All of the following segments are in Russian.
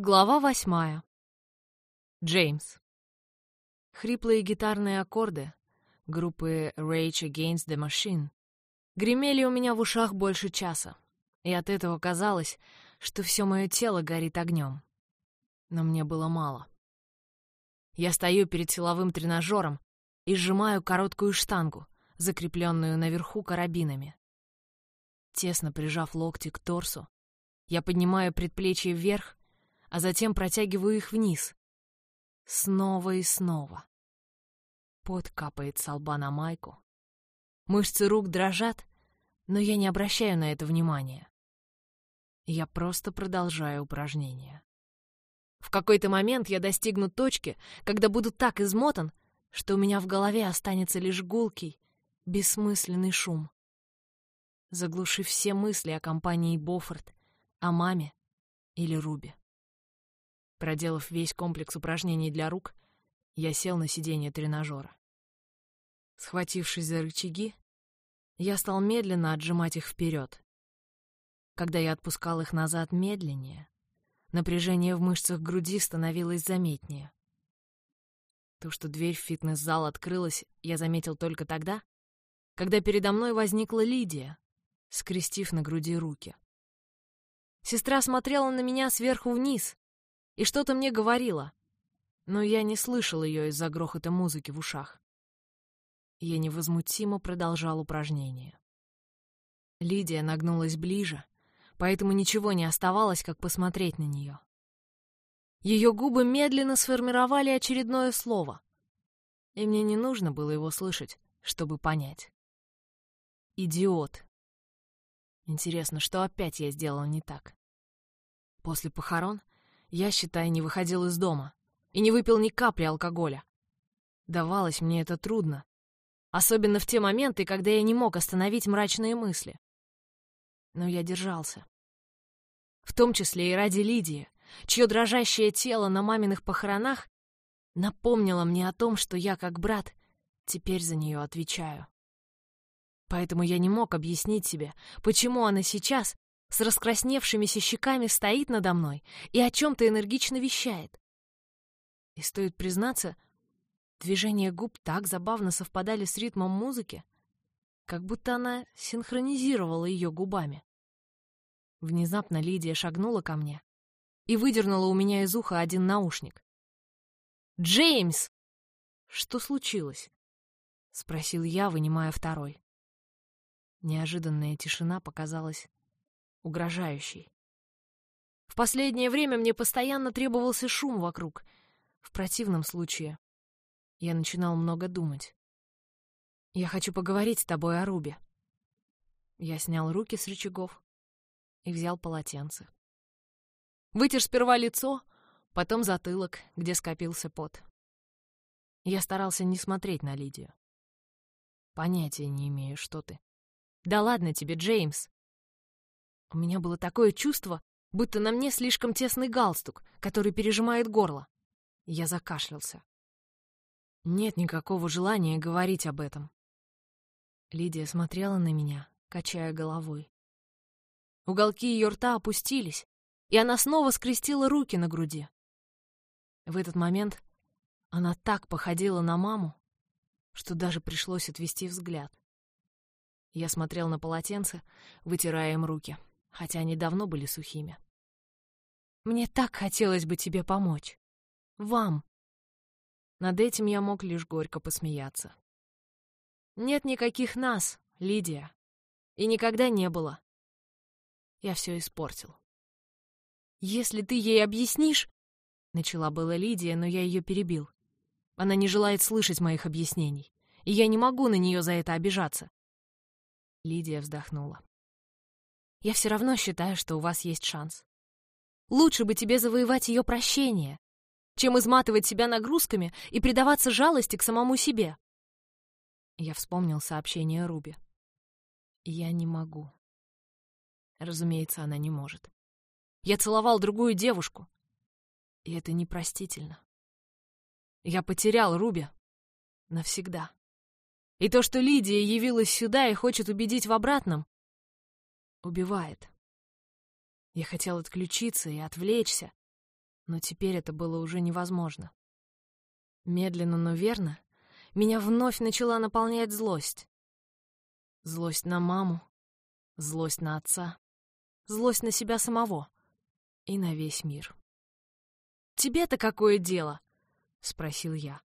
Глава восьмая. Джеймс. Хриплые гитарные аккорды группы Rage Against the Machine гремели у меня в ушах больше часа, и от этого казалось, что все мое тело горит огнем. Но мне было мало. Я стою перед силовым тренажером и сжимаю короткую штангу, закрепленную наверху карабинами. Тесно прижав локти к торсу, я поднимаю предплечье вверх а затем протягиваю их вниз. Снова и снова. Пот капает с лба на майку. Мышцы рук дрожат, но я не обращаю на это внимания. Я просто продолжаю упражнение. В какой-то момент я достигну точки, когда буду так измотан, что у меня в голове останется лишь гулкий, бессмысленный шум. Заглушив все мысли о компании Боффорд, о маме или Руби. Проделав весь комплекс упражнений для рук, я сел на сиденье тренажера. Схватившись за рычаги, я стал медленно отжимать их вперед. Когда я отпускал их назад медленнее, напряжение в мышцах груди становилось заметнее. То, что дверь в фитнес-зал открылась, я заметил только тогда, когда передо мной возникла Лидия, скрестив на груди руки. Сестра смотрела на меня сверху вниз, и что-то мне говорила, но я не слышал ее из-за грохота музыки в ушах. Я невозмутимо продолжал упражнение. Лидия нагнулась ближе, поэтому ничего не оставалось, как посмотреть на нее. Ее губы медленно сформировали очередное слово, и мне не нужно было его слышать, чтобы понять. «Идиот». Интересно, что опять я сделал не так? После похорон я, считай, не выходил из дома и не выпил ни капли алкоголя. Давалось мне это трудно, особенно в те моменты, когда я не мог остановить мрачные мысли. Но я держался. В том числе и ради Лидии, чье дрожащее тело на маминых похоронах напомнило мне о том, что я, как брат, теперь за нее отвечаю. Поэтому я не мог объяснить себе, почему она сейчас с раскрасневшимися щеками стоит надо мной и о чем-то энергично вещает. И стоит признаться, движения губ так забавно совпадали с ритмом музыки, как будто она синхронизировала ее губами. Внезапно Лидия шагнула ко мне и выдернула у меня из уха один наушник. «Джеймс!» «Что случилось?» — спросил я, вынимая второй. Неожиданная тишина показалась угрожающий. В последнее время мне постоянно требовался шум вокруг. В противном случае я начинал много думать. «Я хочу поговорить с тобой о Рубе». Я снял руки с рычагов и взял полотенце. Вытер сперва лицо, потом затылок, где скопился пот. Я старался не смотреть на Лидию. Понятия не имею, что ты. Да ладно тебе, Джеймс. У меня было такое чувство, будто на мне слишком тесный галстук, который пережимает горло. Я закашлялся. Нет никакого желания говорить об этом. Лидия смотрела на меня, качая головой. Уголки ее рта опустились, и она снова скрестила руки на груди. В этот момент она так походила на маму, что даже пришлось отвести взгляд. Я смотрел на полотенце, вытирая им руки хотя они давно были сухими. «Мне так хотелось бы тебе помочь. Вам!» Над этим я мог лишь горько посмеяться. «Нет никаких нас, Лидия. И никогда не было. Я все испортил. Если ты ей объяснишь...» Начала была Лидия, но я ее перебил. Она не желает слышать моих объяснений, и я не могу на нее за это обижаться. Лидия вздохнула. Я все равно считаю, что у вас есть шанс. Лучше бы тебе завоевать ее прощение, чем изматывать себя нагрузками и предаваться жалости к самому себе. Я вспомнил сообщение Руби. Я не могу. Разумеется, она не может. Я целовал другую девушку. И это непростительно. Я потерял Руби. Навсегда. И то, что Лидия явилась сюда и хочет убедить в обратном, убивает. Я хотел отключиться и отвлечься, Но теперь это было уже невозможно. Медленно, но верно, меня вновь начала наполнять злость. Злость на маму, злость на отца, злость на себя самого и на весь мир. «Тебе-то какое дело?» — спросил я.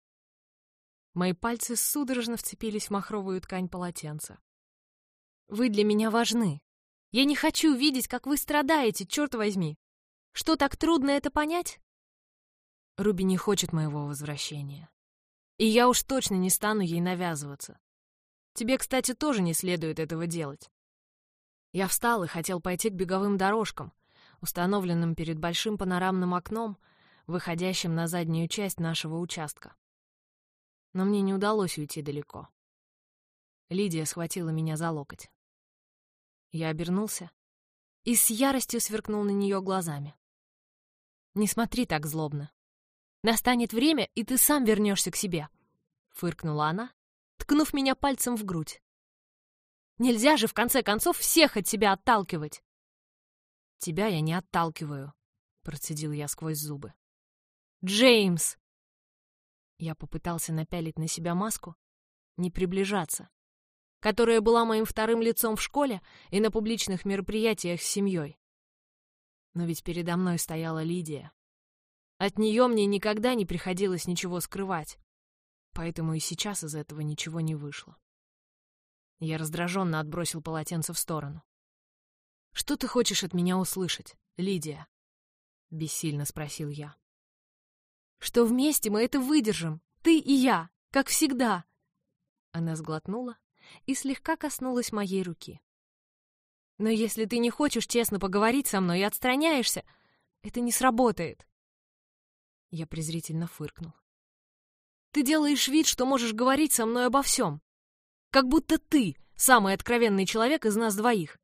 Мои пальцы судорожно вцепились в махровую ткань полотенца. «Вы для меня важны. Я не хочу видеть, как вы страдаете, черт возьми. Что, так трудно это понять?» Руби не хочет моего возвращения. И я уж точно не стану ей навязываться. Тебе, кстати, тоже не следует этого делать. Я встал и хотел пойти к беговым дорожкам, установленным перед большим панорамным окном, выходящим на заднюю часть нашего участка. Но мне не удалось уйти далеко. Лидия схватила меня за локоть. Я обернулся и с яростью сверкнул на нее глазами. «Не смотри так злобно. Настанет время, и ты сам вернешься к себе», — фыркнула она, ткнув меня пальцем в грудь. Нельзя же, в конце концов, всех от себя отталкивать. Тебя я не отталкиваю, процедил я сквозь зубы. Джеймс! Я попытался напялить на себя маску, не приближаться, которая была моим вторым лицом в школе и на публичных мероприятиях с семьей. Но ведь передо мной стояла Лидия. От нее мне никогда не приходилось ничего скрывать, поэтому и сейчас из этого ничего не вышло. Я раздраженно отбросил полотенце в сторону. «Что ты хочешь от меня услышать, Лидия?» — бессильно спросил я. «Что вместе мы это выдержим, ты и я, как всегда!» Она сглотнула и слегка коснулась моей руки. «Но если ты не хочешь честно поговорить со мной и отстраняешься, это не сработает!» Я презрительно фыркнул. «Ты делаешь вид, что можешь говорить со мной обо всем, как будто ты самый откровенный человек из нас двоих.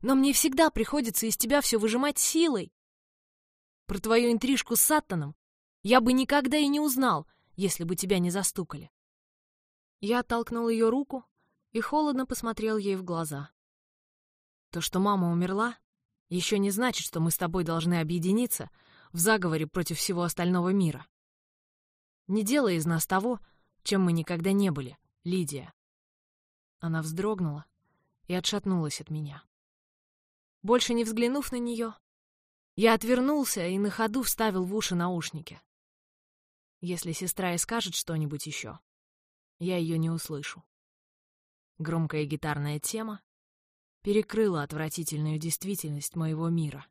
Но мне всегда приходится из тебя все выжимать силой. Про твою интрижку с Саттоном я бы никогда и не узнал, если бы тебя не застукали. Я оттолкнул ее руку и холодно посмотрел ей в глаза. То, что мама умерла, еще не значит, что мы с тобой должны объединиться в заговоре против всего остального мира. Не делай из нас того, чем мы никогда не были, Лидия. Она вздрогнула и отшатнулась от меня. Больше не взглянув на нее, я отвернулся и на ходу вставил в уши наушники. Если сестра и скажет что-нибудь еще, я ее не услышу. Громкая гитарная тема перекрыла отвратительную действительность моего мира.